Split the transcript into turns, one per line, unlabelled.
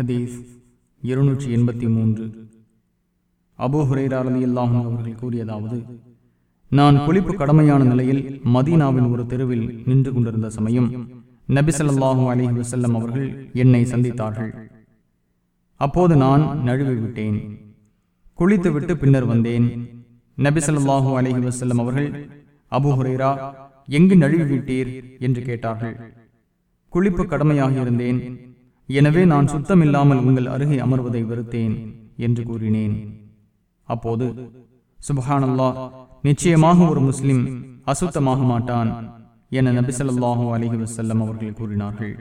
ஹதீஸ் இருநூற்றி எண்பத்தி மூன்று. அபு ஹுரேரா அவர்கள் கூறியதாவது நான் குளிப்பு கடமையான நிலையில் மதீனாவின் ஒரு தெருவில் நின்று கொண்டிருந்த சமயம் நபி ஸல்லல்லாஹு வசல்லம் அவர்கள் என்னை சந்தித்தார்கள். அப்போது நான் நழுவி விட்டேன். குளித்துவிட்டு பின்னர் வந்தேன். நபி ஸல்லல்லாஹு வசல்லம் அவர்கள் அபு ஹுரைரா எங்கு நழுவி விட்டீர்? என்று கேட்டார்கள். குளிப்பு கடமையாக இருந்தேன். எனவே நான் சுத்தமில்லாமல் உங்கள் அருகே அமர்வதை வெறுத்தேன் என்று கூறினேன். அப்போது சுபஹானல்லா நிச்சயமாக ஒரு முஸ்லிம் அசுத்தமாக மாட்டான் என நபிசல்லாஹூ ஸல்லல்லாஹு வசல்லம் அவர்கள் கூறினார்கள்.